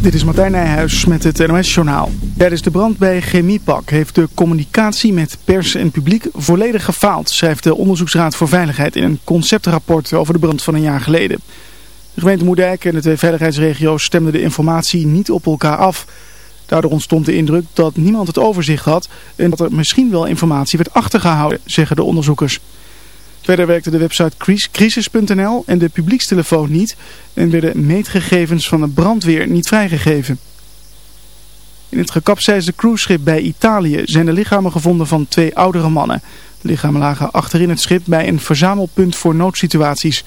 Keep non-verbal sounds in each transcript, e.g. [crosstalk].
Dit is Martijn Nijhuis met het NOS-journaal. Tijdens de brand bij Chemiepak heeft de communicatie met pers en publiek volledig gefaald, schrijft de Onderzoeksraad voor Veiligheid in een conceptrapport over de brand van een jaar geleden. De gemeente Moerdijk en de twee veiligheidsregio's stemden de informatie niet op elkaar af. Daardoor ontstond de indruk dat niemand het overzicht had en dat er misschien wel informatie werd achtergehouden, zeggen de onderzoekers. Verder werkte de website crisis.nl en de publiekstelefoon niet en werden meetgegevens van de brandweer niet vrijgegeven. In het gekapseisde cruiseschip bij Italië zijn de lichamen gevonden van twee oudere mannen. De lichamen lagen achterin het schip bij een verzamelpunt voor noodsituaties.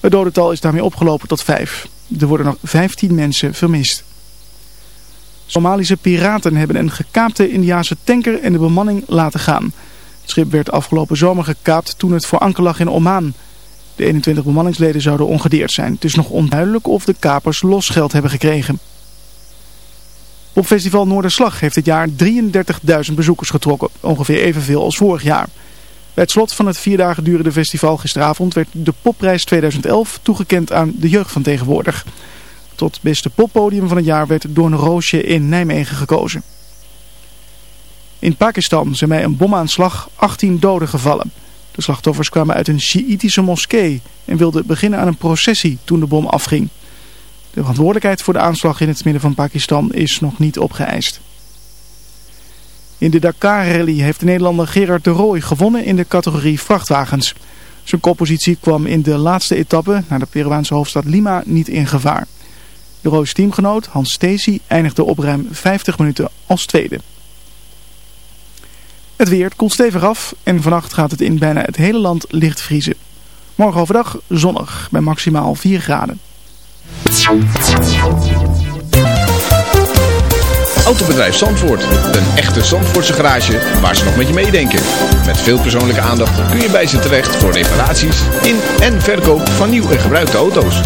Het dodental is daarmee opgelopen tot vijf. Er worden nog 15 mensen vermist. Somalische piraten hebben een gekaapte Indiaanse tanker en de bemanning laten gaan. Het schip werd afgelopen zomer gekaapt toen het voor anker lag in Oman. De 21 bemanningsleden zouden ongedeerd zijn. Het is nog onduidelijk of de kapers losgeld hebben gekregen. Op festival Noorderslag heeft dit jaar 33.000 bezoekers getrokken. Ongeveer evenveel als vorig jaar. Bij het slot van het vier dagen durende festival gisteravond werd de popprijs 2011 toegekend aan de jeugd van tegenwoordig. Tot beste poppodium van het jaar werd Doorn Roosje in Nijmegen gekozen. In Pakistan zijn bij een bomaanslag 18 doden gevallen. De slachtoffers kwamen uit een Sjiïtische moskee en wilden beginnen aan een processie toen de bom afging. De verantwoordelijkheid voor de aanslag in het midden van Pakistan is nog niet opgeëist. In de Dakar-rally heeft de Nederlander Gerard de Rooij gewonnen in de categorie vrachtwagens. Zijn koppositie kwam in de laatste etappe naar de Peruaanse hoofdstad Lima niet in gevaar. De Rooijs teamgenoot Hans Stacey eindigde op ruim 50 minuten als tweede. Het weer koelt stevig af en vannacht gaat het in bijna het hele land licht vriezen. Morgen overdag zonnig bij maximaal 4 graden. Autobedrijf Zandvoort. Een echte Zandvoortse garage waar ze nog met je meedenken. Met veel persoonlijke aandacht kun je bij ze terecht voor reparaties in en verkoop van nieuw en gebruikte auto's.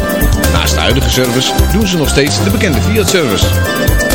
Naast de huidige service doen ze nog steeds de bekende Fiat-service.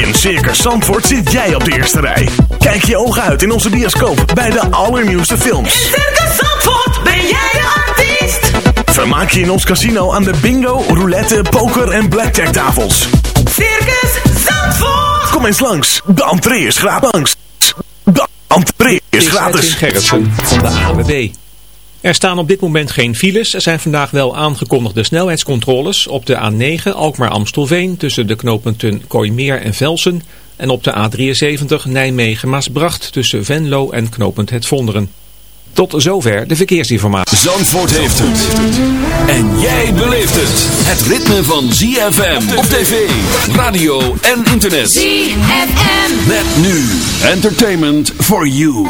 In Circus Zandvoort zit jij op de eerste rij. Kijk je ogen uit in onze bioscoop bij de allernieuwste films. In Circus Zandvoort ben jij de artiest. Vermaak je in ons casino aan de bingo, roulette, poker en blackjack tafels. Circus Zandvoort. Kom eens langs, de entree is gratis. De entree is gratis. Gerritsen van de ANWB. Er staan op dit moment geen files. Er zijn vandaag wel aangekondigde snelheidscontroles op de A9 Alkmaar-Amstelveen tussen de knooppunten Kooimeer en Velsen. En op de A73 Nijmegen-Maasbracht tussen Venlo en knooppunt Het Vonderen. Tot zover de verkeersinformatie. Zandvoort heeft het. En jij beleeft het. Het ritme van ZFM op tv, radio en internet. ZFM. Met nu entertainment for you.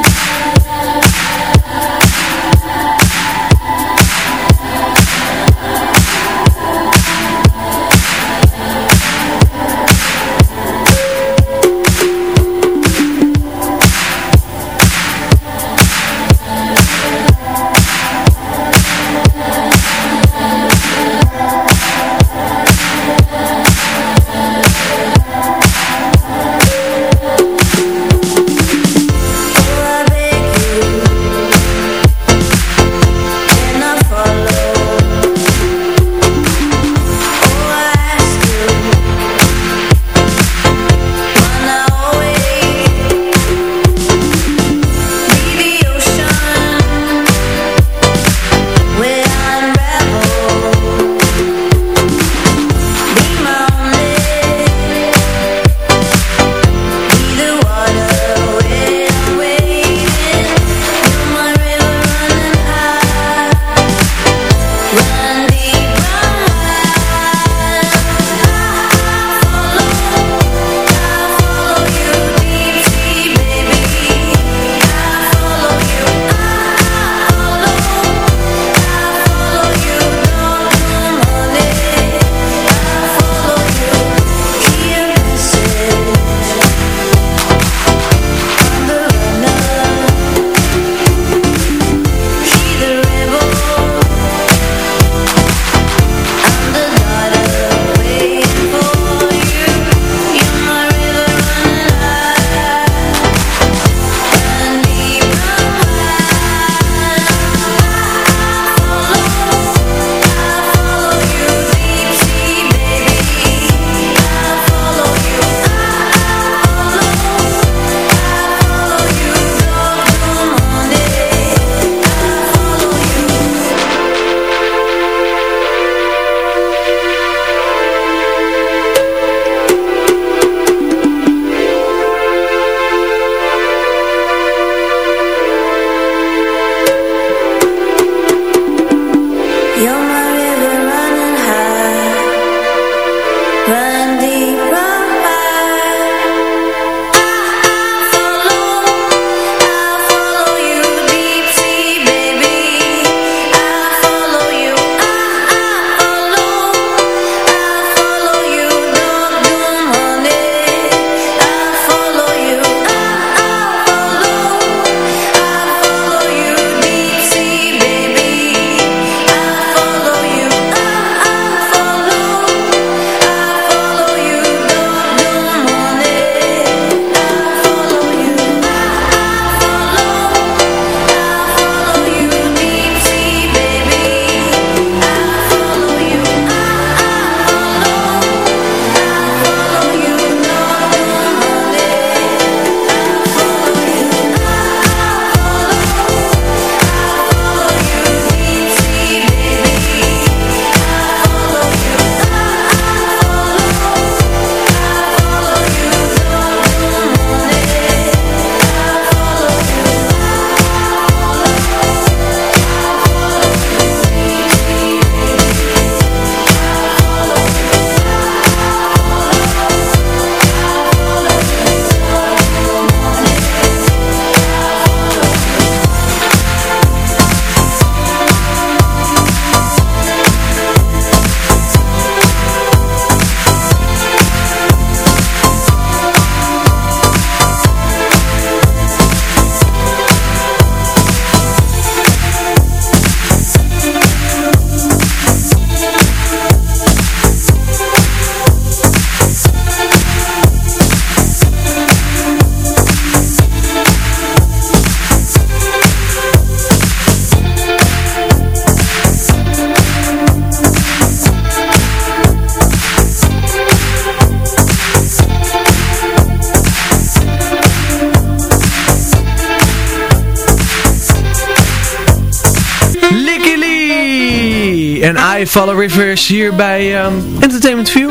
Follow Rivers hier bij ehm, Entertainment View.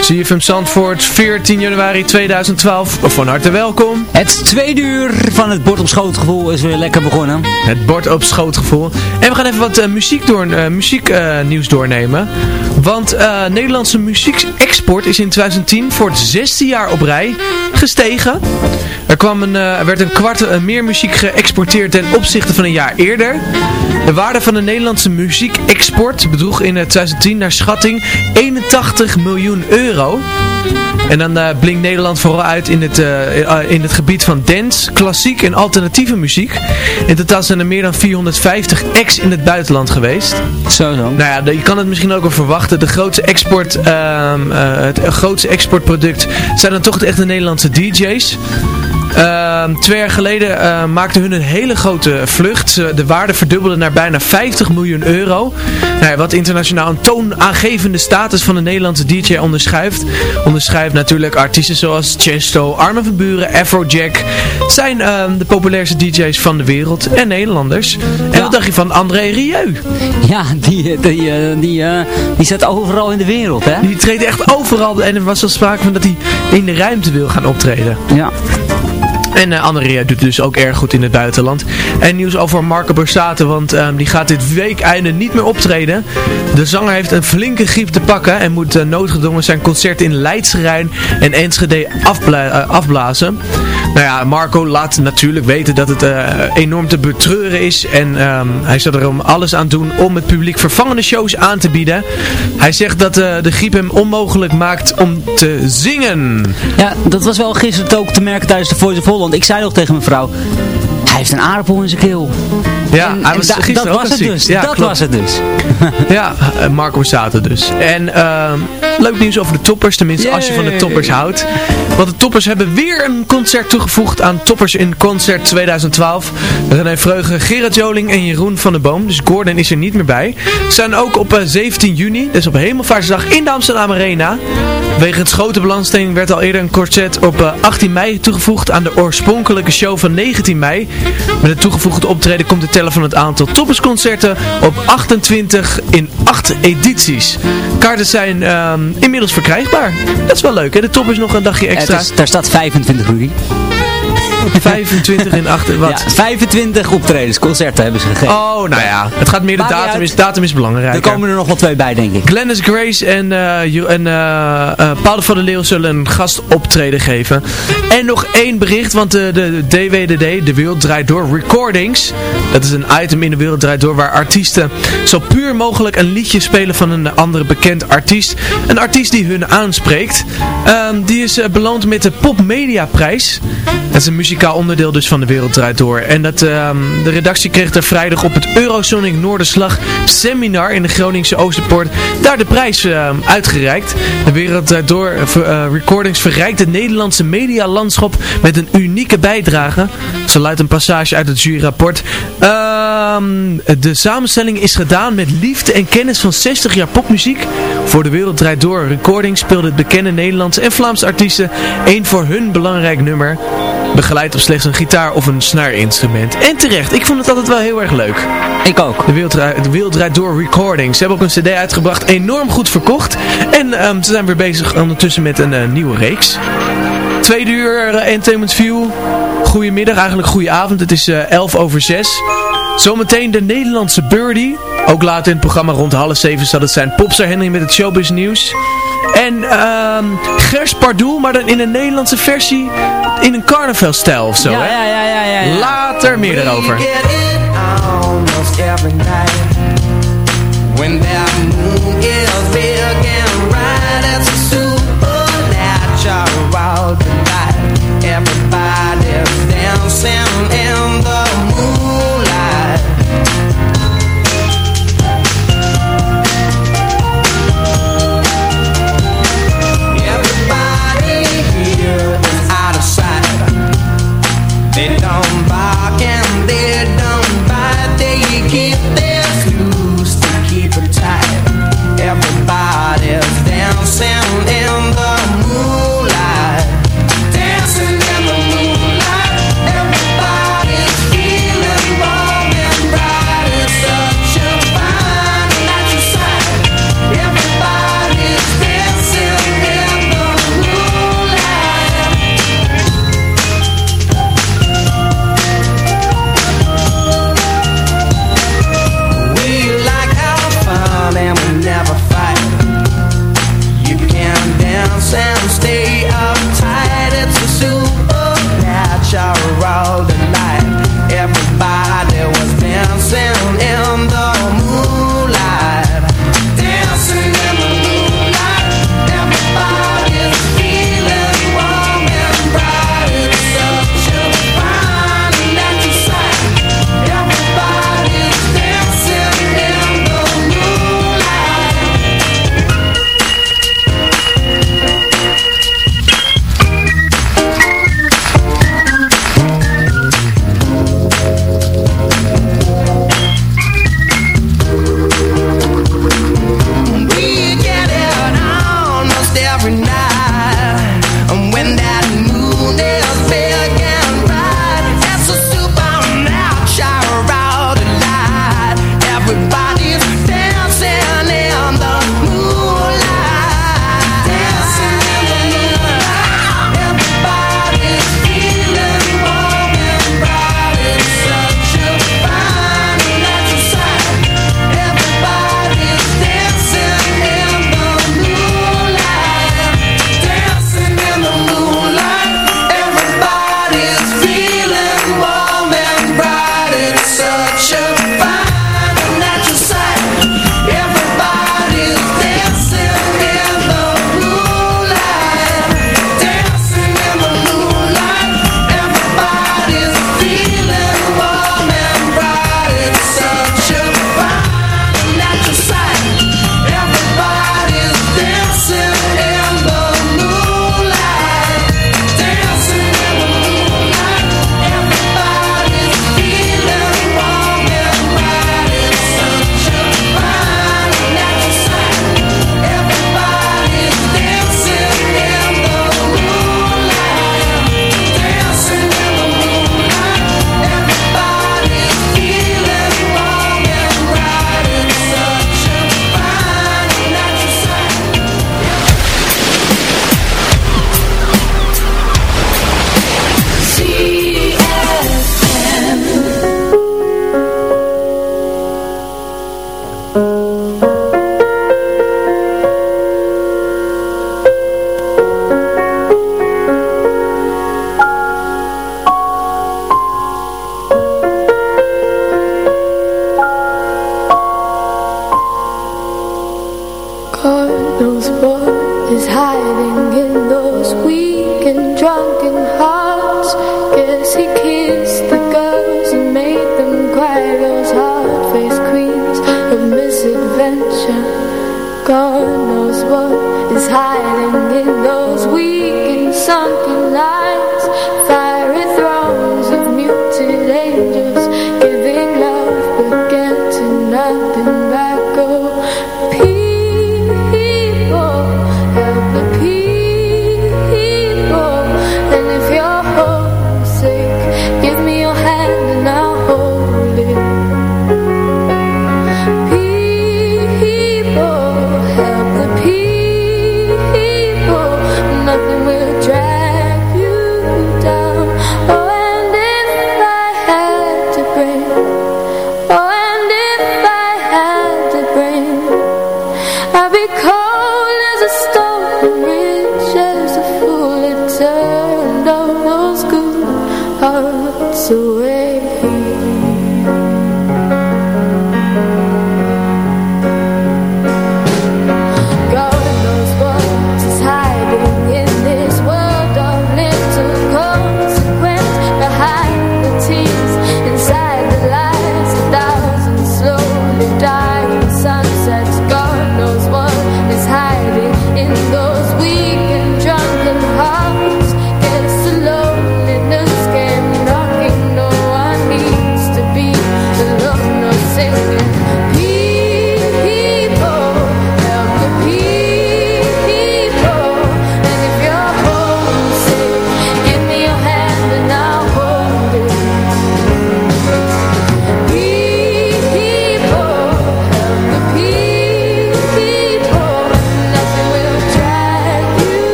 CFM Zandvoort, 14 januari 2012. Van harte welkom. Het tweede uur van het bord op schootgevoel is weer lekker begonnen. Het bord op schootgevoel. En we gaan even wat uh, muziek door, uh, muzieknieuws doornemen. Want Nederlandse muziekexport is in 2010 voor het zesde jaar op rij gestegen. Er, kwam een, er werd een kwart meer muziek geëxporteerd ten opzichte van een jaar eerder. De waarde van de Nederlandse muziekexport bedroeg in 2010 naar schatting 81 miljoen euro. En dan uh, blinkt Nederland vooral uit in het, uh, in het gebied van dance, klassiek en alternatieve muziek. In totaal zijn er meer dan 450 acts in het buitenland geweest. Zo zo. Nou ja, je kan het misschien ook wel verwachten. De grootste export, uh, het grootste exportproduct zijn dan toch echt de Nederlandse DJ's. Uh, twee jaar geleden uh, maakten hun een hele grote vlucht. De waarde verdubbelde naar bijna 50 miljoen euro. Nou, wat internationaal een toonaangevende status van de Nederlandse DJ onderschrijft. Onderschrijft natuurlijk artiesten zoals Chesto, Armin van Buren, Afrojack. Zijn uh, de populairste DJ's van de wereld en Nederlanders. En ja. wat dacht je van André Rieu? Ja, die, die, die, die zit overal in de wereld, hè? Die treedt echt overal. En er was al sprake van dat hij in de ruimte wil gaan optreden. Ja. En uh, doet dus ook erg goed in het buitenland. En nieuws over Marco Borsato, want um, die gaat dit weekeinde niet meer optreden. De zanger heeft een flinke griep te pakken en moet uh, noodgedwongen zijn concert in Leidse en Enschede uh, afblazen. Nou ja, Marco laat natuurlijk weten dat het enorm te betreuren is. En um, hij zal er om alles aan doen om het publiek vervangende shows aan te bieden. Hij zegt dat de griep hem onmogelijk maakt om te zingen. Ja, dat was wel gisteren ook te merken tijdens de Voice of Holland. Ik zei nog tegen mijn vrouw, hij heeft een aardappel in zijn keel. Ja, en, was da, dat was het dus. Ja, dat klopt. was het dus. [laughs] ja, Marco Borsato dus. En uh, leuk nieuws over de toppers, tenminste Yay. als je van de toppers houdt. Want de toppers hebben weer een concert toegevoegd aan Toppers in Concert 2012. René Vreugen, Gerard Joling en Jeroen van der Boom. Dus Gordon is er niet meer bij. Ze zijn ook op uh, 17 juni, dus op Hemelvaartsdag in de Amsterdam Arena. Wegens grote belangstelling werd al eerder een concert op uh, 18 mei toegevoegd aan de oorspronkelijke show van 19 mei. Met het toegevoegde optreden komt de tellen van het aantal toppersconcerten op 28 in 8 edities. Kaarten zijn uh, inmiddels verkrijgbaar. Dat is wel leuk hè, de top is nog een dagje extra. Is, daar staat 25 Rudy. 25 in 8, wat? Ja, 25 optredens, concerten hebben ze gegeven. Oh, nou ja, het gaat meer de datum is, datum is belangrijk. Er komen er nog wel twee bij, denk ik. Glennis Grace en, uh, en uh, Paul van der Leeuw zullen een gastoptreden geven. En nog één bericht, want de, de DWDD, De Wereld Draait Door Recordings, dat is een item in De Wereld Draait Door waar artiesten zo puur mogelijk een liedje spelen van een andere bekend artiest. Een artiest die hun aanspreekt. Um, die is beloond met de Pop Media Prijs. Dat is een muzikaal onderdeel dus van De Wereld Draait Door. En dat, um, de redactie kreeg er vrijdag op het Eurosonic Noorderslag seminar in de Groningse Oosterpoort daar de prijs uh, uitgereikt. De Wereld Draait Door uh, Recordings verrijkt het Nederlandse medialandschap met een unieke bijdrage. Zo luidt een passage uit het juryrapport. Um, de samenstelling is gedaan met liefde en kennis van 60 jaar popmuziek. Voor De Wereld Draait Door Recordings speelde het bekende Nederlandse en Vlaamse artiesten een voor hun belangrijk nummer. Begeleid op slechts een gitaar of een snaarinstrument. En terecht, ik vond het altijd wel heel erg leuk. Ik ook. De Wereld, de Wereld Draait Door Recordings. Ze hebben ook een cd uitgebracht, enorm goed verkocht. En um, ze zijn weer bezig ondertussen met een uh, nieuwe reeks. Tweede uur uh, Entertainment View. Goedemiddag, eigenlijk goede avond. Het is uh, 11 over 6. Zometeen de Nederlandse Birdie. Ook later in het programma rond half zeven zal het zijn Popstar Henry met het showbiz nieuws. En um, Gers Pardoel, maar dan in een Nederlandse versie in een carnavalstijl of zo, ja, hè? Ja, ja, ja, ja, ja. Later meer daarover. When that moon is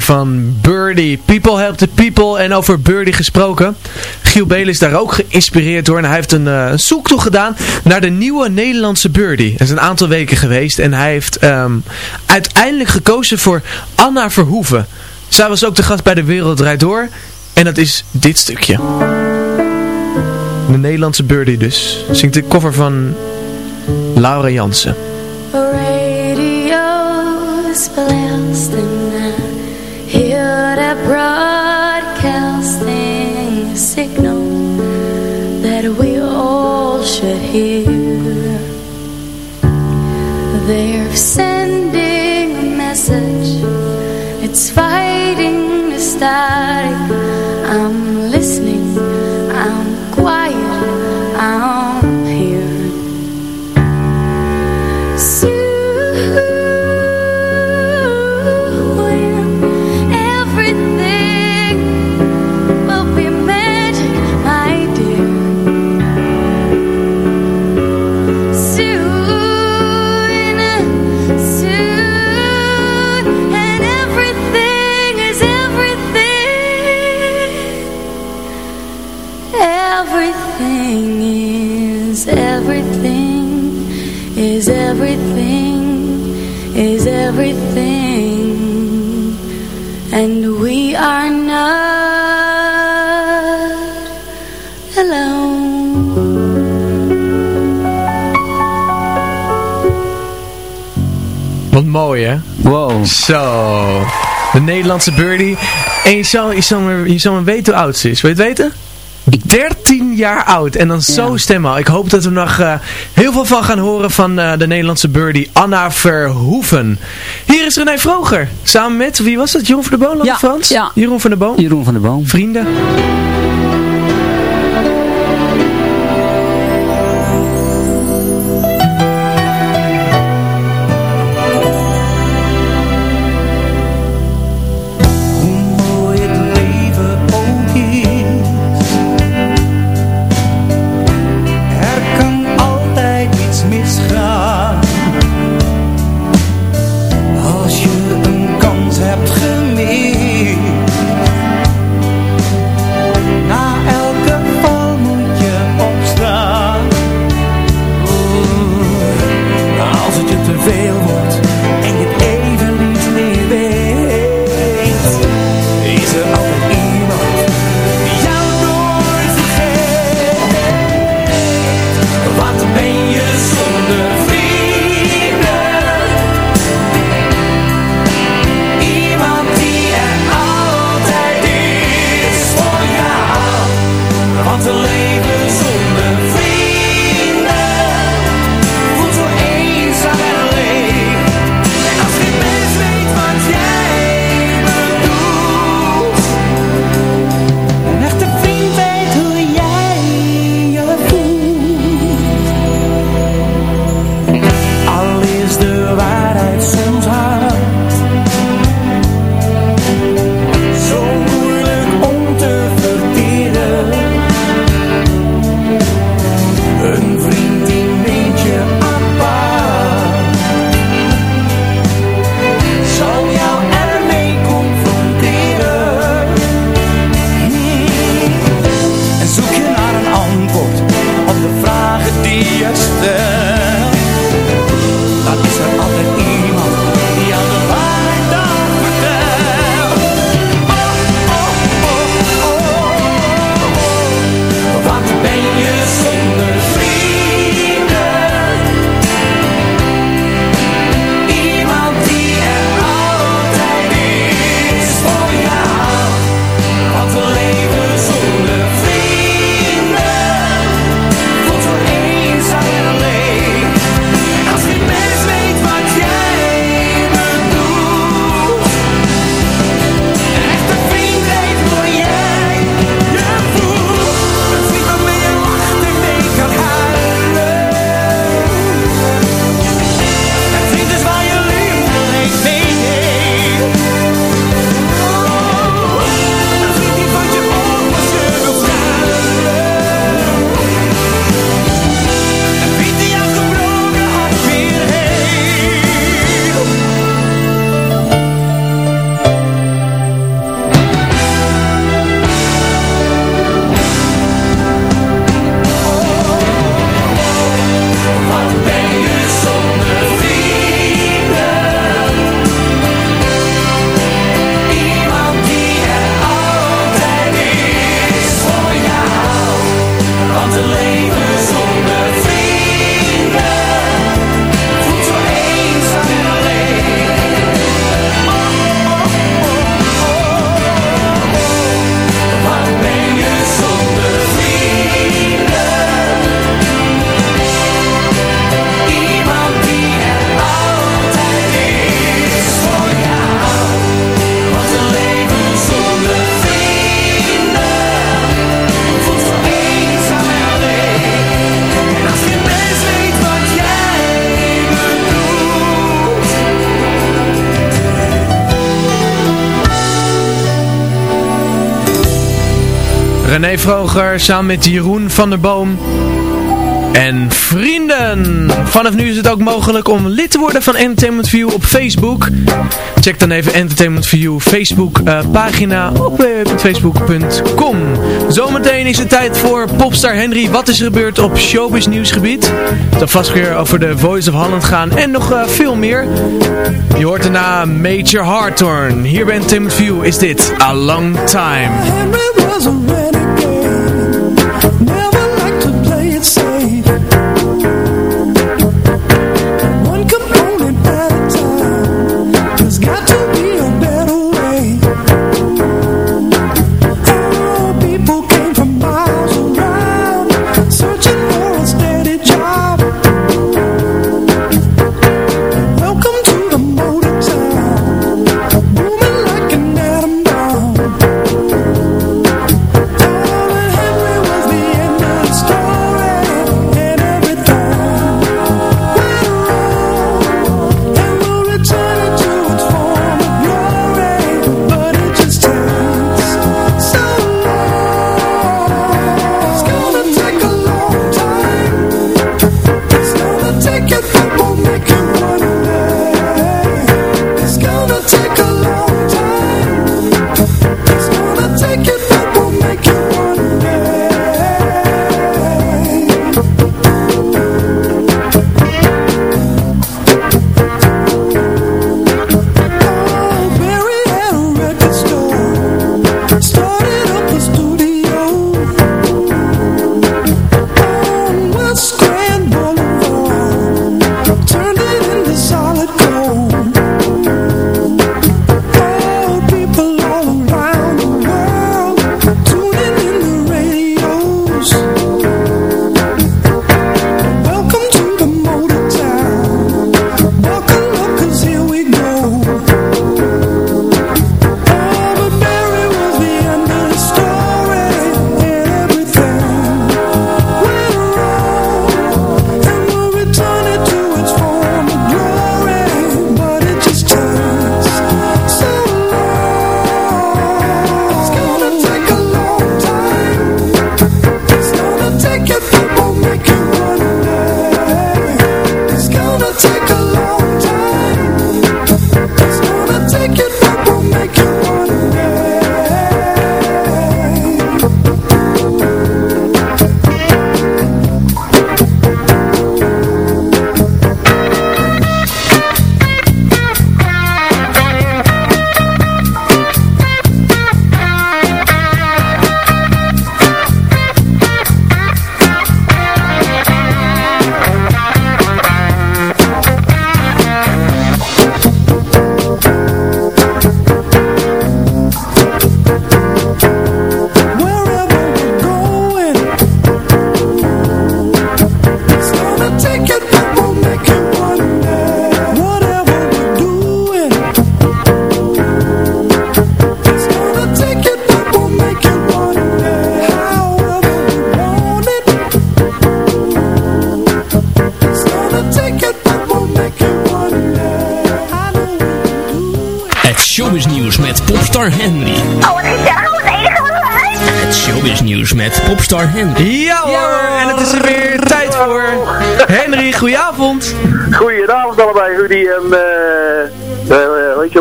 van Birdie. People help the people. En over Birdie gesproken. Giel Beel is daar ook geïnspireerd door. En hij heeft een, uh, zoektocht gedaan naar de nieuwe Nederlandse Birdie. Dat is een aantal weken geweest. En hij heeft um, uiteindelijk gekozen voor Anna Verhoeven. Zij was ook de gast bij De Wereld Draait Door. En dat is dit stukje. De Nederlandse Birdie dus. Zingt de cover van Laura Jansen. They're sending a message, it's fighting the static. Mooi hè? Wow. Zo. De Nederlandse birdie. En je zou, je zou, maar, je maar weten hoe oud ze is. Wil je het weten? 13 jaar oud. En dan zo Ja. stemmen. Ik hoop dat we nog eh, heel veel van gaan horen van eh, de Nederlandse birdie Anna Verhoeven. Hier is René Vroger. Samen met, wie was dat? Jeroen van der Boom? Ja, Frans? ja. Jeroen van der Boom. Jeroen van der Boom. Vrienden. Samen met Jeroen van der Boom. En vrienden! Vanaf nu is het ook mogelijk om lid te worden van Entertainment View op Facebook. Check dan even Entertainment View Facebook eh, pagina op www.facebook.com. Zometeen is het tijd voor Popstar Henry. Wat is er gebeurd op showbiz nieuwsgebied? Zal vast weer over de Voice of Holland gaan en nog eh, veel meer. Je hoort daarna Major Hawthorne. Hier bij Entertainment View is dit A Long Time. thank you.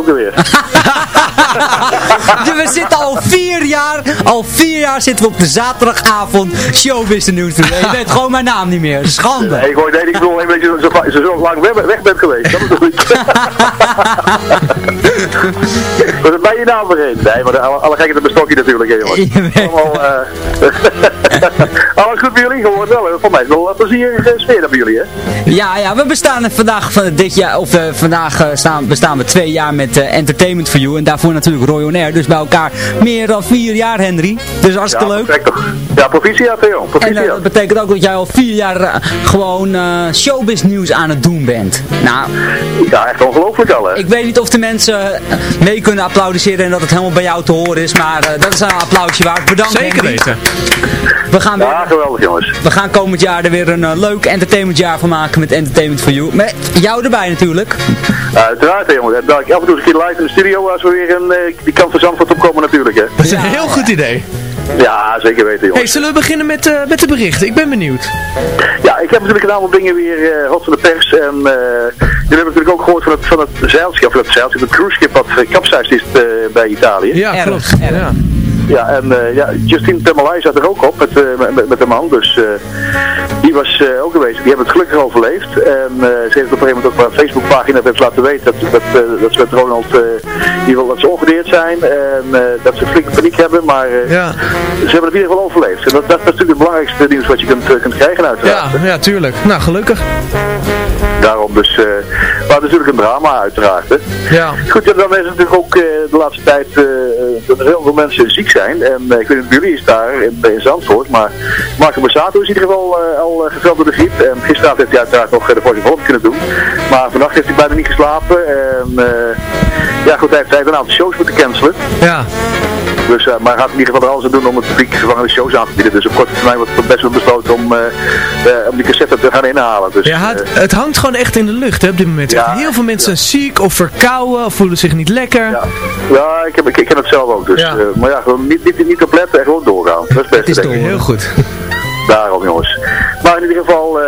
Ook alweer. [laughs] we zitten al vier jaar, al vier jaar zitten we op de zaterdagavond showbiz nieuws te doen. Je weet gewoon mijn naam niet meer. Schande. Nee, ik hoor, nee, ik bedoel, een beetje zo, zo, zo lang weg, weg bent geweest. Dat ik. [laughs] Wat bij je naam vergeten? Nee, maar de, alle, alle gekken je natuurlijk, hè, jongens. [laughs] Allemaal, [laughs] uh, alles goed bij jullie geworden wel. Voor mij is wel een plezierige sfeer bij jullie, hè? Ja, ja, we bestaan vandaag van dit jaar, of uh, vandaag uh, staan, bestaan we twee jaar met Entertainment for You. En daarvoor natuurlijk Roy On Air. Dus bij elkaar meer dan vier jaar, Henry. Dus hartstikke ja, leuk. Ja, proficiat, Theo. Proficiat. En dat betekent ook dat jij al vier jaar gewoon showbiz nieuws aan het doen bent. Nou, ja, echt ongelooflijk al, hè? Ik weet niet of de mensen mee kunnen applaudisseren en dat het helemaal bij jou te horen is. Maar dat is een applausje waard. Bedankt, Zeker Henry. weten. We gaan weer, ja, geweldig jongens. We gaan komend jaar er weer een uh, leuk entertainmentjaar van maken met Entertainment for You. Met jou erbij natuurlijk. Uh, uiteraard, jongens. Dat ik af en toe eens een keer live in de studio als we weer een, uh, die kant van Zandvoort opkomen natuurlijk. Hè. Dat is een heel goed idee. Ja, zeker weten jongens. Hey, zullen we beginnen met, uh, met de berichten? Ik ben benieuwd. Ja, ik heb natuurlijk een aantal dingen weer uh, hot van de pers. En uh, jullie hebben natuurlijk ook gehoord van het, van het zeilschip, van het zeilschip, het cruiseschip wat gekapseist is bij Italië. Ja, klopt. Ja. Ja, en uh, ja, Justine Temalai zat er ook op met, uh, met, met de man, dus uh, die was ook geweest. Die hebben het gelukkig overleefd. En ze heeft op een gegeven moment ook op haar Facebookpagina heeft laten weten dat, dat, dat ze met Ronald ieder geval dat ze ongedeerd zijn. En dat ze flinke paniek hebben, maar ja. ze hebben het in ieder geval overleefd. En dat, dat is natuurlijk het belangrijkste nieuws wat je kunt, kunt krijgen uiteraard. Ja, ja, tuurlijk. Nou, gelukkig. Daarom dus, maar natuurlijk een drama uiteraard. Hè. Ja. Goed, en dan is het natuurlijk ook de laatste tijd dat er heel veel mensen ziek En ik weet niet of jullie is daar in, Zandvoort, maar Marco Borsato is in ieder geval al geveld door de griep. En gisteravond heeft hij uiteraard nog de Voice of kunnen doen. Maar vannacht heeft hij bijna niet geslapen. En ja goed, hij heeft, hij heeft een aantal shows moeten cancelen. Ja. Dus, uh, maar hij gaat in ieder geval er alles aan doen om het publiek vervangende shows aan te bieden. Dus op korte termijn wordt het best wel besloten om, uh, uh, om die cassette te gaan inhalen. Dus, ja, het, het, hangt gewoon echt in de lucht hè, op dit moment. Ja, Heel veel mensen ja. zijn ziek of verkouden of voelen zich niet lekker. Ja, ja ik, heb, ik, ik ken het zelf ook. Dus, ja. maar ja, gewoon niet, niet, niet op letten en gewoon doorgaan. Dat is best. Het is toch heel goed. Daarom jongens. Maar in ieder geval, uh,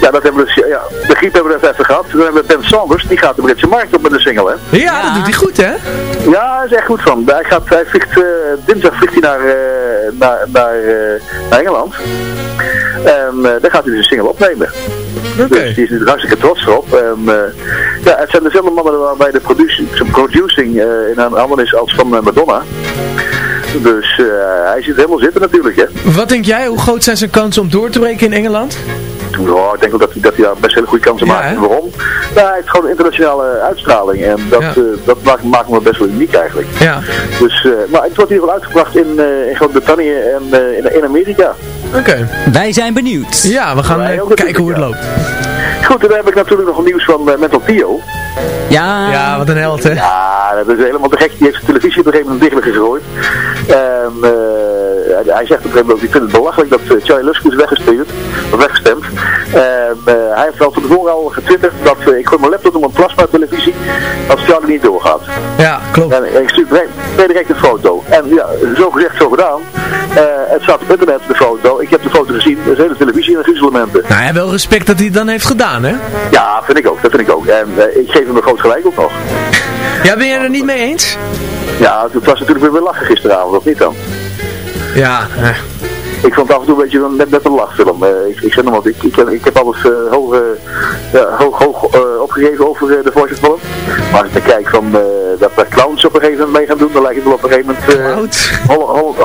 ja, dat hebben we dus, ja, de griep hebben we dat even gehad. Dan hebben we Ben Sanders, die gaat de Britse markt op met een single, hè? Ja, ja. dat doet hij goed, hè? Ja, dat is echt goed van. Hij, gaat, hij vliegt, uh, dinsdag vliegt hij naar, uh, naar, naar, naar Engeland. En daar gaat hij dus een single opnemen. Okay. Dus die is er hartstikke trots op. En, ja, het zijn dezelfde mannen waarbij de producing, producing in een handen is als van Madonna. Dus uh, hij zit helemaal zitten natuurlijk, hè. Wat denk jij, hoe groot zijn zijn kansen om door te breken in Engeland? Ja, ik denk ook dat hij, dat hij daar best hele goede kansen Ja, maakt. hè? Waarom? Nou, hij heeft gewoon een internationale uitstraling. En dat, Ja. eh, dat maakt, maakt hem best wel uniek eigenlijk. Ja. Dus, eh, maar het wordt ieder geval uitgebracht in, eh, in Groot-Brittannië en eh, in, in Amerika. Oké. Wij zijn benieuwd. Ja, we gaan eh, kijken hoe het loopt. Goed, en dan heb ik natuurlijk nog een nieuws van eh, Mental Pio. Ja, Ja, wat een held, hè? Ja, dat is helemaal te gek. Die heeft zijn televisie op een gegeven moment dichtelijk gegooid. En eh, hij- hij zegt op een gegeven moment, ik vind het belachelijk dat eh, Charlie Lusk is weggestuurd, of weggestemd. En eh, hij heeft wel van tevoren al getwitterd dat ik gooi mijn laptop op een plasma televisie als Charlie niet doorgaat. Ja, klopt. En ik stuur direct, direct een foto. En ja, zo gezegd, zo gedaan. Eh, het staat op internet, de foto. Ik heb de foto gezien. Er is hele televisie en gruzelementen. Nou ja, wel respect dat hij het dan heeft gedaan, hè? Ja, vind ik ook. Dat vind ik ook. En eh, ik geef hem een groot gelijk ook nog. Ja, ben je er niet mee eens? Ja, het was natuurlijk weer weer lachen gisteravond, of niet dan? Ja, eh, Ik vond het af en toe een beetje net, net een lachfilm. Eh, ik, ik zeg nog ik, ik, heb- ik heb alles uh, hoog, hoog, hoog opgegeven over de Holland. Maar als ik kijk van, dat daar clowns op een gegeven moment mee gaan doen, dan lijkt het wel op een gegeven moment uh, Clowns?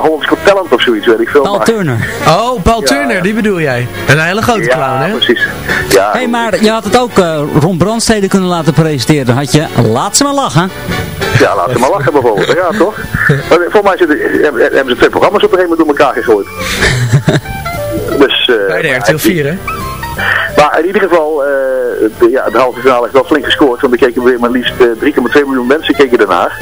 Hollands Got Talent of zoiets, weet ik veel. Paul maar- Turner. Oh, Paul Ja, Turner, ja. die bedoel jij. Een hele grote ja, clown, hè? precies. Ja, Hé, hey, maar je had het ook eh, Ron Brandstede kunnen laten presenteren. Dan had je, laat ze maar lachen. Ja, laat ze maar lachen bijvoorbeeld. Ja, toch? [laughs] Maar Volgens mij zitten, hebben hebben ze twee programma's op een gegeven moment door elkaar gegooid. [laughs] Dus, eh, Bij de maar RTL 4, hè? Maar in ieder geval, eh, de, ja, de halve finale heeft wel flink gescoord. Want er keken weer maar liefst eh, 3,2 miljoen mensen keken ernaar.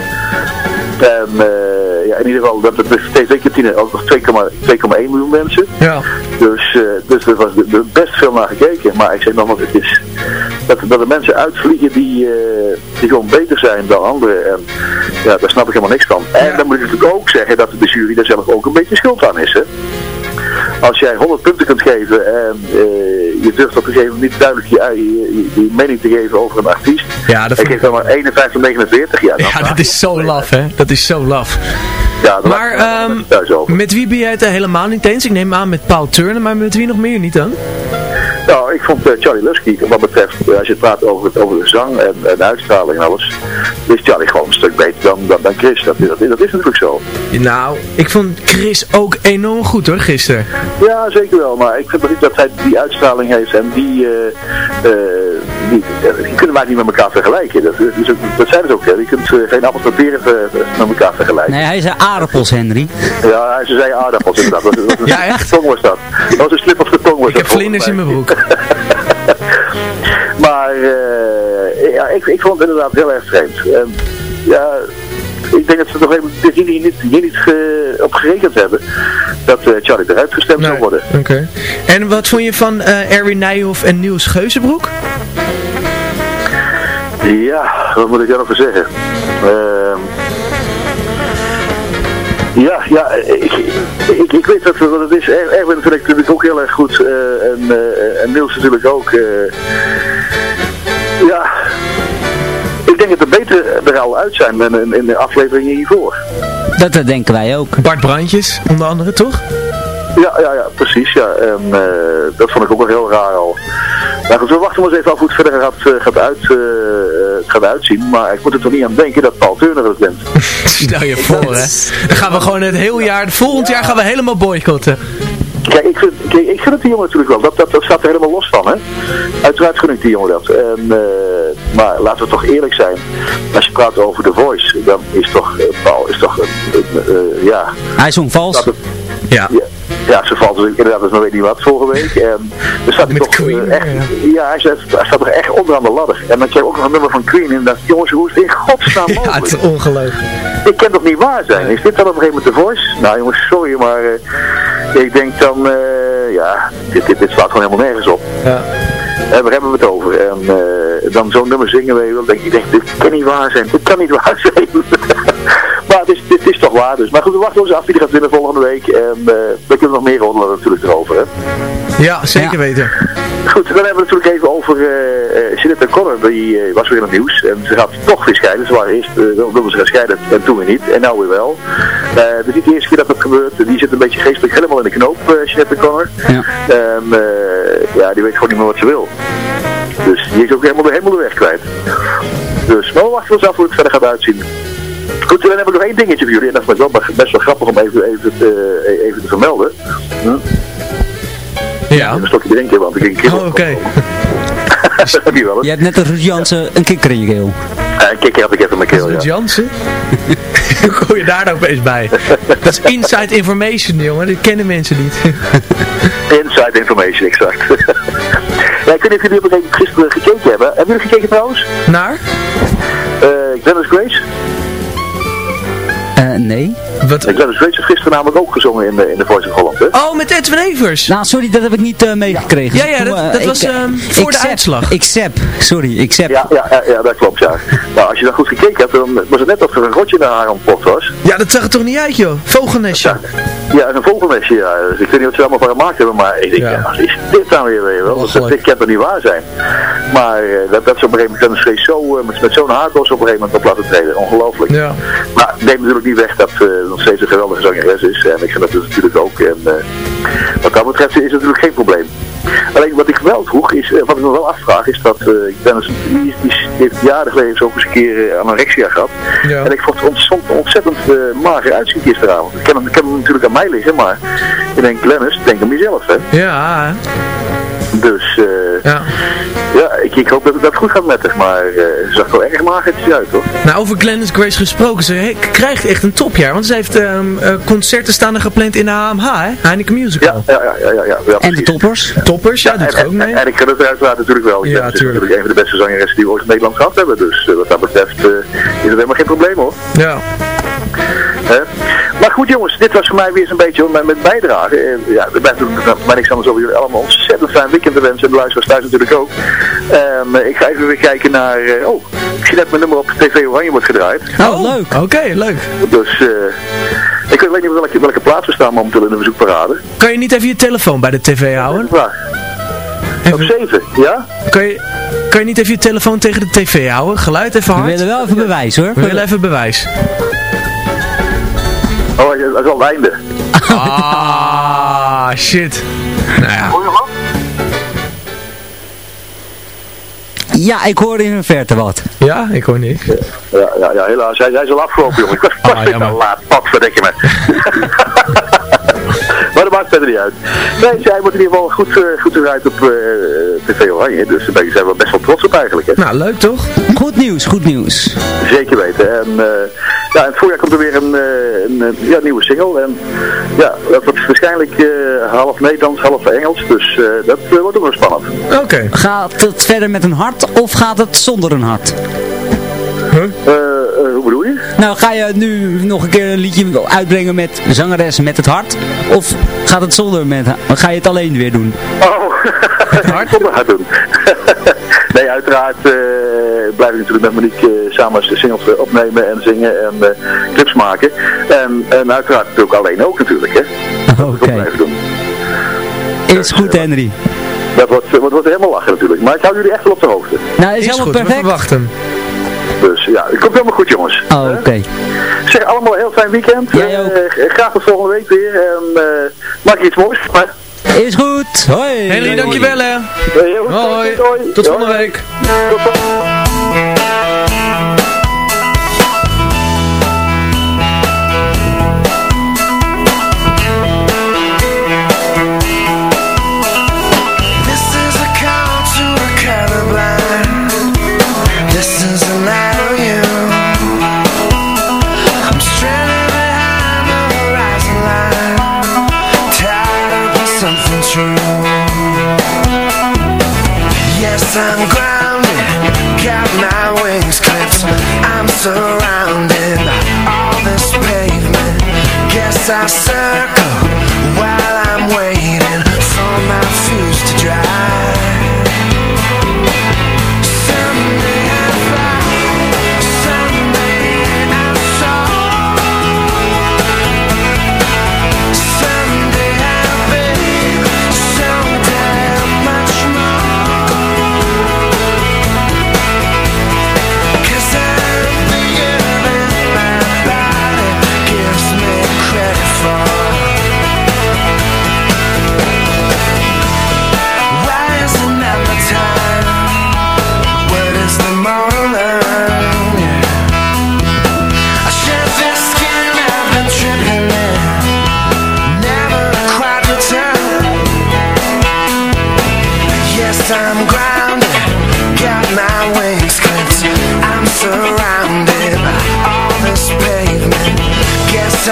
En eh, ja, in ieder geval, dat het de tv-kantine ook nog 2,1 miljoen mensen. Ja. Dus, eh, dus er was er best veel naar gekeken. Maar ik zeg nog wat, het is dat, dat er mensen uitvliegen die, eh, die gewoon beter zijn dan anderen. En ja, daar snap ik helemaal niks van. En dan moet ik natuurlijk ook zeggen dat de jury daar zelf ook een beetje schuld aan is. Hè? Als jij 100 punten kunt geven en eh, je durft op een gegeven moment niet duidelijk je, je, je, je mening te geven over een artiest. Ja, dat en geeft dan maar 51, 49. Ja, Ja, dat is zo laf, hè. Dat is zo laf. Ja, Maar ehm, over. met wie ben jij het er helemaal niet eens? Ik neem aan met Paul Turner, maar met wie nog meer niet dan? Nou, ik vond eh, Charlie Lusky, wat betreft, eh, als je het praat over, het, over de zang en, en uitstraling en alles, is Charlie gewoon een stuk beter dan, dan, dan Chris. Dat, dat, dat is natuurlijk zo. Nou, ik vond Chris ook enorm goed hoor, gisteren. Ja, zeker wel. Maar ik vind niet dat hij die uitstraling heeft en die, eh, eh, die, die kunnen wij niet met elkaar vergelijken. Dat, is dat zijn het ook. Hè. Je kunt geen appels met peren met elkaar vergelijken. Nee, hij zei aardappels, Henry. Ja, ze zei aardappels inderdaad. Dat, dat, dat, Ja, echt? tong was dat. Dat was een slip op de tong was Ik heb vlinders in mij. mijn broek. [laughs] Maar eh, ja, ik, ik vond het inderdaad heel erg vreemd. En, ja, ik denk dat ze er even hier niet, niet, hier niet eh, op gerekend hebben dat eh, Charlie eruit gestemd zou worden. Oké. En wat vond je van eh Erwin Nijhoff en Niels Geuzenbroek? Ja, wat moet ik daarover zeggen? Ehm, ja, ja, ik, ik, ik weet dat wat het is. Er- Erwin vind ik natuurlijk ook heel erg goed. eh, en, eh, en Niels natuurlijk ook. eh. ja, ik denk dat er beter er al uit zijn dan in, in de afleveringen hiervoor. Dat, dat denken wij ook. Bart Brandjes, onder andere, toch? Ja, ja, ja, precies. Ja. En, eh, dat vond ik ook wel heel raar al. Maar goed, we wachten maar eens even af hoe het verder gaat, eh, gaat, uit, eh, eh, gaat uitzien. Maar ik moet er toch niet aan denken dat Paul Turner het bent. [laughs] Stel je voor, hè. Dan gaan we gewoon het hele jaar, volgend jaar gaan we helemaal boycotten. Kijk, ik vind, kijk, ik gun het die jongen natuurlijk wel. Dat, dat, dat staat er helemaal los van, hè. Uiteraard gun ik die jongen dat. En, eh, maar laten we toch eerlijk zijn. Als je praat over The Voice, dan is toch, Paul, is toch, ja... Hij zong vals. dat het- Ja. ja, ja, ze valt dus inderdaad, dus nog weet niet wat, vorige week. En er staat hij toch Queen, eh, echt, ja. ja, hij staat, hij staat er echt onderaan de ladder. En dan krijg je ook nog een nummer van Queen en dat, jongens, hoe is het in godsnaam Ja, mogelijk? het is ongelooflijk. Dit kan toch niet waar zijn? Is dit dan op een gegeven moment de voice? Nou jongens, sorry, maar eh, ik denk dan, eh, ja, dit, dit, dit slaat gewoon helemaal nergens op. Ja. En waar hebben we het over? En eh, dan zo'n nummer zingen, je wel, denk je, denk, dit kan niet waar zijn, dit kan niet waar zijn. [laughs] [laughs] maar het is, dit is toch waar dus. Maar goed, we wachten ons af, die gaat winnen volgende week. En eh we kunnen nog meer roddelen natuurlijk erover, hè. Ja, zeker Ja. weten. Goed, dan hebben we het natuurlijk even over uh, Jeanette Connor. Die eh, was weer in het nieuws. En ze gaat toch weer scheiden. Ze waren eerst, uh, wilden ze gaan scheiden en toen weer niet. En nou weer wel. Uh, is niet de eerste keer dat dat gebeurt. Die zit een beetje geestelijk helemaal in de knoop, uh, Jeanette Connor. Ja. Uh, ja, die weet gewoon niet meer wat ze wil. Dus die is ook helemaal de, helemaal de weg kwijt. Dus, maar we wachten ons af hoe het verder gaat uitzien. Goed, dan hebben we nog één dingetje voor jullie. En dat is wel best wel grappig om even, even, te, even te vermelden. Hm? Ja. Een stokje drinken, want ik een keer. Oh, oké. Okay. [laughs] dat heb je wel eens. Je hebt net als Ruud Jansen een kikker in je keel. Ja, een kikker heb ik even in mijn keel, Ruud ja. Jansen? [laughs] Hoe kom je daar nou opeens bij? Dat is inside information, jongen. Dat kennen mensen niet. [laughs] Inside information, exact. ja, ik weet niet of jullie op een gisteren gekeken hebben. Hebben jullie gekeken trouwens? Naar? Uh, Dennis Grace? Uh, nee. Wat? Dennis Grace heeft gisteren namelijk ook gezongen in de, in de Voice of Holland, hè? Oh, met Edwin Evers. Nou, sorry, dat heb ik niet uh, meegekregen. Ja, ja, dat, dat was uh, voor de uitslag. Ik sep, sorry, ik sep. Ja, ja, ja, ja, dat klopt, ja. Nou, als je dan goed gekeken hebt, dan was het net of er een rotje naar haar ontploft was. Ja, dat zag er toch niet uit, joh. Vogelnestje. Ja, een vogelnestje, ja. Dus ik weet niet wat ze allemaal van gemaakt hebben, maar ik denk, ja. wat is dit dan weer, weet je wel? Dat, dit kan er niet waar zijn. Maar uh, dat, dat ze op een gegeven moment zo, uh, met, met zo'n haardos op een gegeven moment op laten treden. Ongelooflijk. Ja. Maar neemt natuurlijk niet weg dat uh, nog steeds een geweldige zangeres is. En ik vind dat dus natuurlijk ook. En uh, wat dat betreft is het natuurlijk geen probleem. Alleen wat ik wel vroeg, is, uh, wat ik me wel afvraag, is dat uh, Dennis, die, die, die heeft jaren geleden ook eens een keer uh, anorexia gehad. Ja. En ik vond het ontzettend uh, mager uitzien gisteravond. Ik kan, hem, ik hem natuurlijk aan mij liggen, maar ik denk, Glennis, denk aan mezelf, hè. Ja, Dus, uh, ja, ja ik, ik hoop dat het dat goed gaat met haar, maar uh, ze zag wel erg magertjes uit, hoor. Nou, over Glennis Grace gesproken, ze krijgt echt een topjaar, want ze heeft um, uh, concerten staan er gepland in de AMH, hè? Heineken Musical. Ja, ja, ja, ja, ja, ja En de toppers? Toppers, ja, doet en, ook mee. En, en ik vind het uiteraard natuurlijk wel. Ja, ja, het is natuurlijk een van de beste zangeressen die we ooit in Nederland gehad hebben, dus wat dat betreft is het helemaal geen probleem, hoor. Ja. Hè? Maar goed jongens, dit was voor mij weer zo'n beetje met, met bijdrage. Eh, ja, er blijft maar niks anders over jullie allemaal ontzettend fijn weekend te wensen. En de luisteraars thuis natuurlijk ook. Ehm, ik ga even weer kijken naar... eh, oh, ik zie dat mijn nummer op TV Oranje wordt gedraaid. Oh, leuk. Oké, leuk. Dus eh, ik weet niet welke, welke plaats we staan momenteel in de bezoekparade. Kan je niet even je telefoon bij de tv houden? Waar? Op 7, ja? Kan je, kan je niet even je telefoon tegen de tv houden? Geluid even We hard. willen wel even bewijs hoor. We willen even bewijs. Oh, ja, dat is al het einde. Ah, shit. Nou ja. Hoor je wat? Ja, ik hoor in een verte wat. Ja, ik hoor niks. Ja, ja, ja helaas. Hij, hij is al afgelopen, jongen. Ik was Ah, pas jammer. te [laughs] laat. Pak, verdikke me. [laughs] [laughs] maar dat maakt verder niet uit. Nee, zij wordt in ieder geval goed, eh, goed eruit op eh, TV Oranje. Dus daar zijn we best wel trots op eigenlijk. Hè. Nou, leuk toch? Goed nieuws, goed nieuws. Zeker weten. En eh, ja, in het voorjaar komt er weer een, eh, een, ja, nieuwe single. En ja, dat wordt waarschijnlijk eh, half Nederlands, half Engels. Dus eh, dat wordt ook wel spannend. Oké. Gaat het verder met een hart of gaat het zonder een hart? Eh, eh, hoe bedoel je? Nou, ga je nu nog een keer een liedje uitbrengen met zangeres met het hart? Of gaat het zonder met Ga je het alleen weer doen? Oh, hard op hard doen. [laughs] nee, uiteraard eh, blijf ik natuurlijk met Monique samen singles opnemen en zingen en eh, clips maken. En, en uiteraard ook alleen ook natuurlijk, hè. Dat Oké. Is goed, Henry. Dat wordt, wordt, wordt helemaal lachen natuurlijk. Maar ik hou jullie echt wel op de hoogte. Nou, is, Is helemaal goed, we perfect. verwachten. Dus ja, het komt helemaal goed jongens. Oh, Oké. Zeg allemaal een heel fijn weekend. Jij ook. Eh, graag tot volgende week weer. En eh, maak iets moois. Maar, Is goed. Hoi. Henry, dankjewel hè. eh, heel- Hoi. hoi. Tot volgende week. Tot volgende This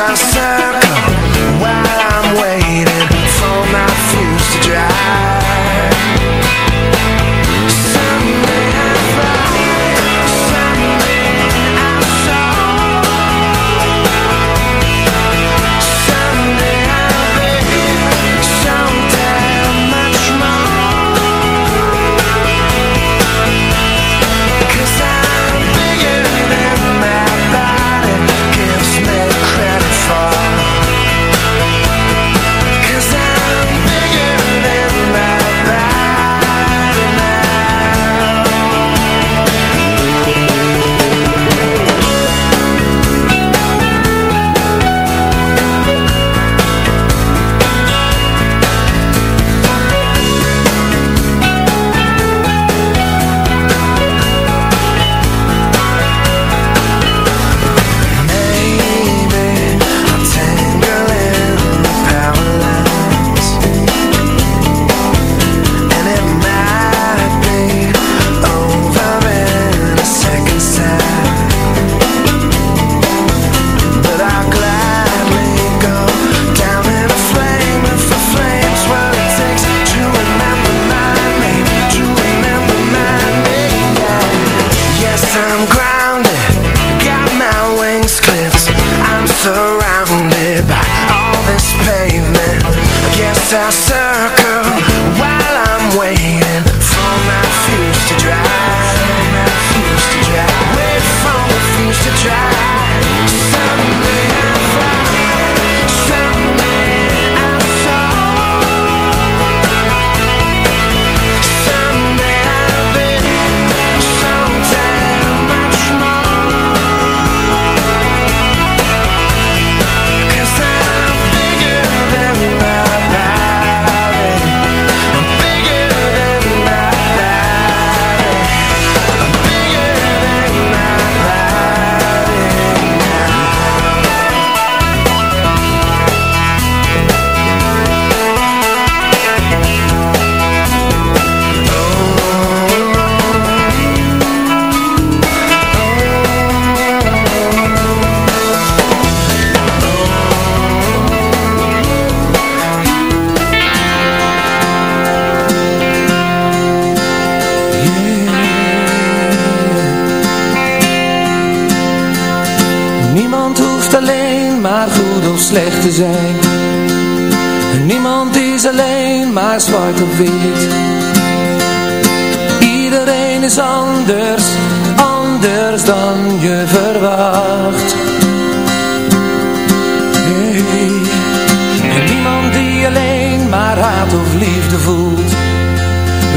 más.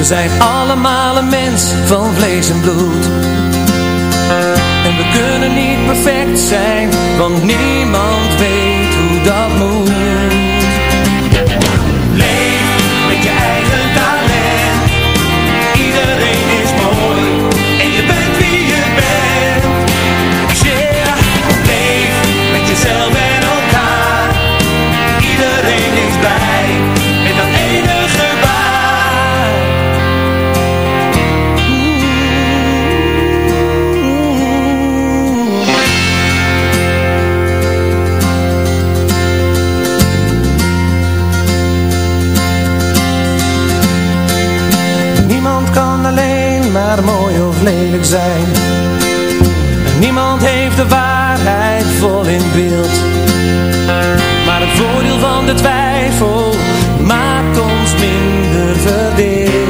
Zijn allemaal een mens van vlees en bloed. En we kunnen niet perfect zijn, want niemand weet hoe dat moet. Lelijk zijn. En niemand heeft de waarheid vol in beeld. Maar het voordeel van de twijfel maakt ons minder verdeeld.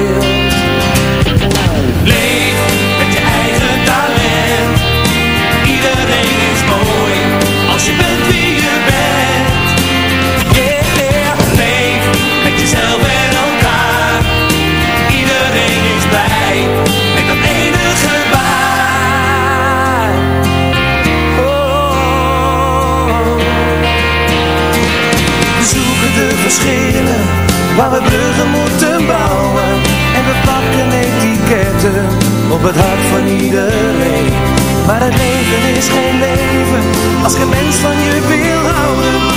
Verschillen waar we bruggen moeten bouwen. En we plakken etiketten op het hart van iedereen. Maar het leven is geen leven als geen mens van je wil houden.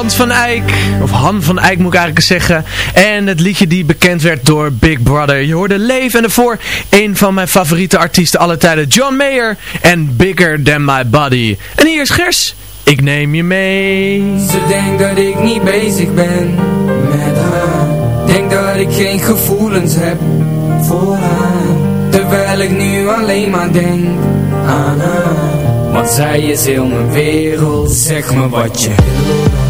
Hans van Eyck, of Han van Eyck moet ik eigenlijk zeggen. En het liedje die bekend werd door Big Brother. Je hoorde Leef en ervoor een van mijn favoriete artiesten alle tijden. John Mayer en Bigger Than My Body. En hier is Gers. Ik neem je mee. Ze denkt dat ik niet bezig ben met haar Denk dat ik geen gevoelens heb voor haar Terwijl ik nu alleen maar denk aan haar Want zij is heel mijn wereld Zeg me wat je wil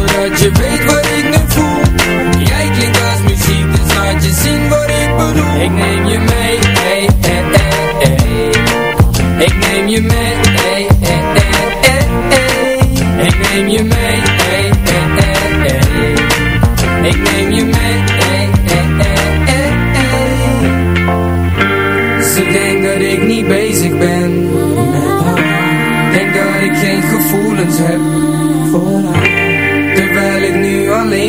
Doordat je weet wat ik nu voel Jij klinkt als muziek Dus laat je zien wat ik bedoel Ik neem je mee hey, hey, hey, hey. Ik neem je mee hey, hey, hey, hey. Ik neem je mee hey, hey, hey, hey. Ik neem je mee hey, hey, hey, hey. Ze denkt dat ik niet bezig ben met Denk dat ik geen gevoelens heb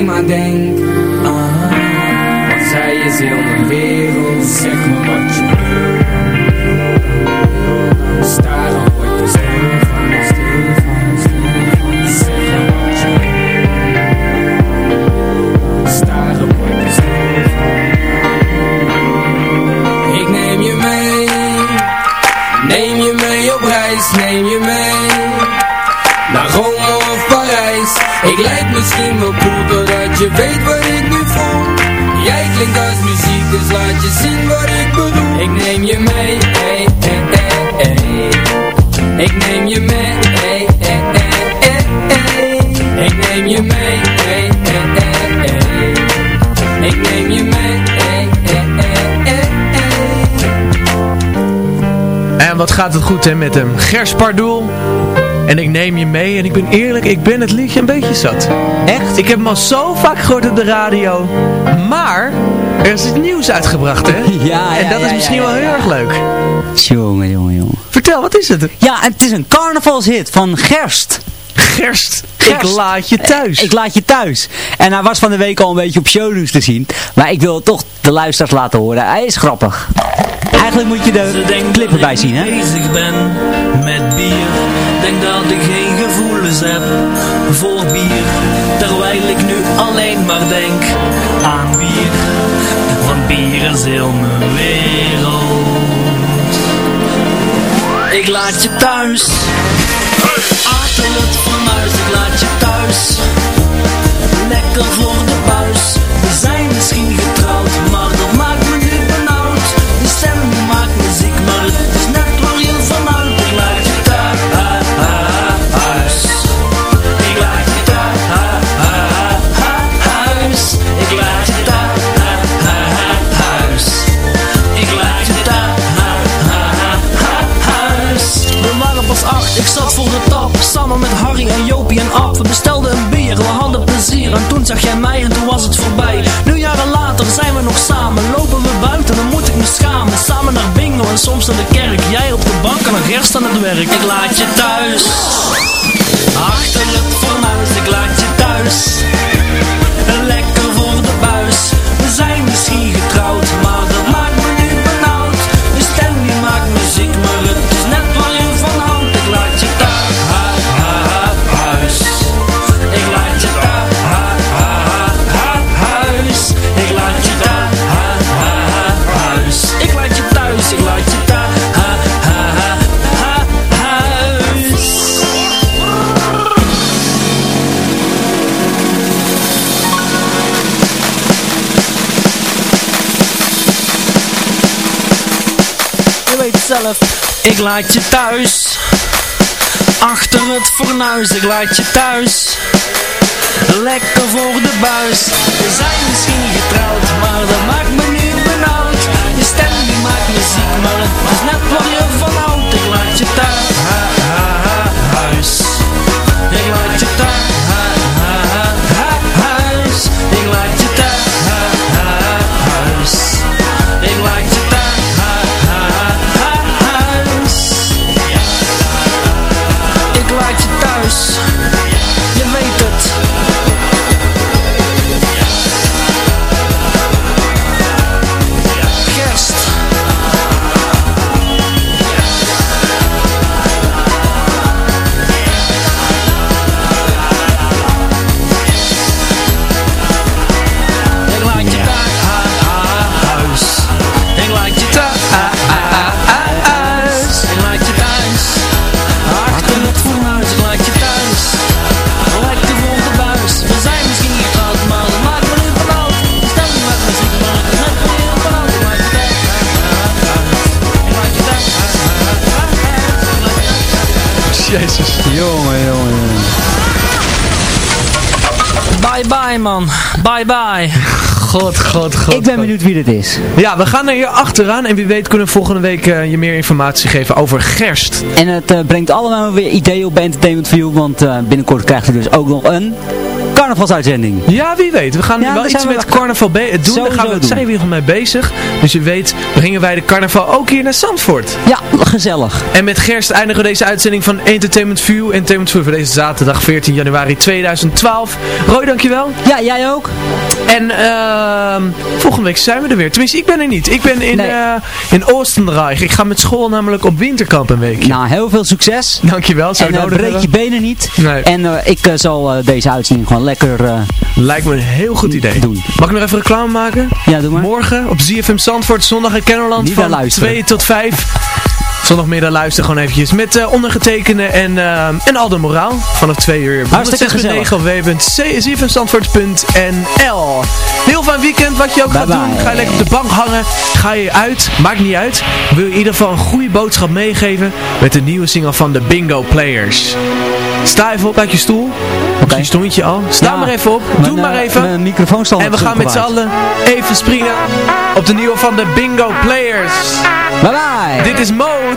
alleen maar denk haar Want zij is heel mijn wereld. Zeg me wat je wil weet wat ik nu voel Jij klinkt als muziek Dus laat je zien wat ik bedoel Ik neem je mee hey, hey, hey, hey. Ik neem je mee hey, hey, hey, hey, hey. Ik neem je mee hey, hey, hey, hey. Ik neem je mee hey, hey, hey, hey, hey. En wat gaat het goed hè met hem? Gers Pardoel. En ik neem je mee en ik ben eerlijk, ik ben het liedje een beetje zat. Echt? Ik heb hem al zo vaak gehoord op de radio. Maar er is iets nieuws uitgebracht hè? [laughs] Ja, En ja, dat ja, is misschien ja, wel heel erg leuk. Jongen, jongen, jongen Vertel, wat is het? Ja, het is een carnavalshit van Gerst Gerst, ik Gerst. laat je thuis. Ik laat je thuis. En hij was van de week al een beetje op shownews te zien. Maar ik wil het toch de luisteraars laten horen. Hij is grappig. Eigenlijk moet je de clip erbij zien, hè? bezig ben met bier. Denk dat ik geen gevoelens heb voor bier. Terwijl ik nu alleen maar denk aan bier. Want bier is heel mijn wereld. Ik laat je thuis. Achter het fornuis, ik laat je thuis. Lekker voor de buis. We zijn misschien getrouwd, zag jij mij en toen was het voorbij. Nu jaren later zijn we nog samen. Lopen we buiten, dan moet ik me schamen. Samen naar bingo en soms naar de kerk. Jij op de bank en een gerst aan het werk. Ik laat je thuis. Achter ik laat je thuis. Achter het fornuis, ik laat je thuis. Lekker voor de buis. We zijn misschien getrouwd, maar dat maakt Jezus. Jongen, jongen, jongen. Bye bye man. Bye bye. God, god, god. Ik ben benieuwd wie dit is. Ja, we gaan er hier achteraan en wie weet kunnen we volgende week eh, je meer informatie geven over gerst. En het eh, brengt allemaal weer ideeën op bij Entertainment View, want eh, binnenkort krijgt u dus ook nog een carnavalsuitzending. Ja, wie weet. We gaan Ja, wel iets we met carnaval doen. Daar gaan we, doen. zijn we hier mee bezig. Dus je weet, brengen wij de carnaval ook hier naar Zandvoort. Ja, gezellig. En met gerst eindigen we deze uitzending van Entertainment View. Entertainment View voor deze zaterdag 14 januari 2012. Roy, dankjewel. Ja, jij ook. En ehm volgende week zijn we er weer. Tenminste, ik ben er niet. Ik ben in, Nee. eh, in Oostenrijk. Ik ga met school namelijk op winterkamp een weekje. Nou, heel veel succes. Dankjewel, zou En je nodig breek je benen niet. Nee. En eh, ik zal deze uitzending gewoon lekker eh, Lijkt me een heel goed idee. doen. Mag ik nog even reclame maken? Ja, doe maar. Morgen op ZFM Zandvoort, zondag in Kennerland Niet van luisteren. 2 tot 5. Zondagmiddag luister gewoon eventjes met eh, ondergetekende en, eh en Aldo Moraal vanaf 2 uur. Hartstikke 106.9 gezellig. op Heel fijn weekend, wat je ook gaat Bye doen. Ga je lekker op de bank hangen, ga je uit, maakt niet uit. Wil je in ieder geval een goede boodschap meegeven met de nieuwe single van de Bingo Players. Sta even op uit je stoel. Op Oké. je stoeltje al. Sta Ja, maar even op. mijn, Doe maar eh, even. Mijn microfoon staat En we gaan met z'n allen even springen op de nieuwe van de Bingo Players. Bye bye. Dit is Mode.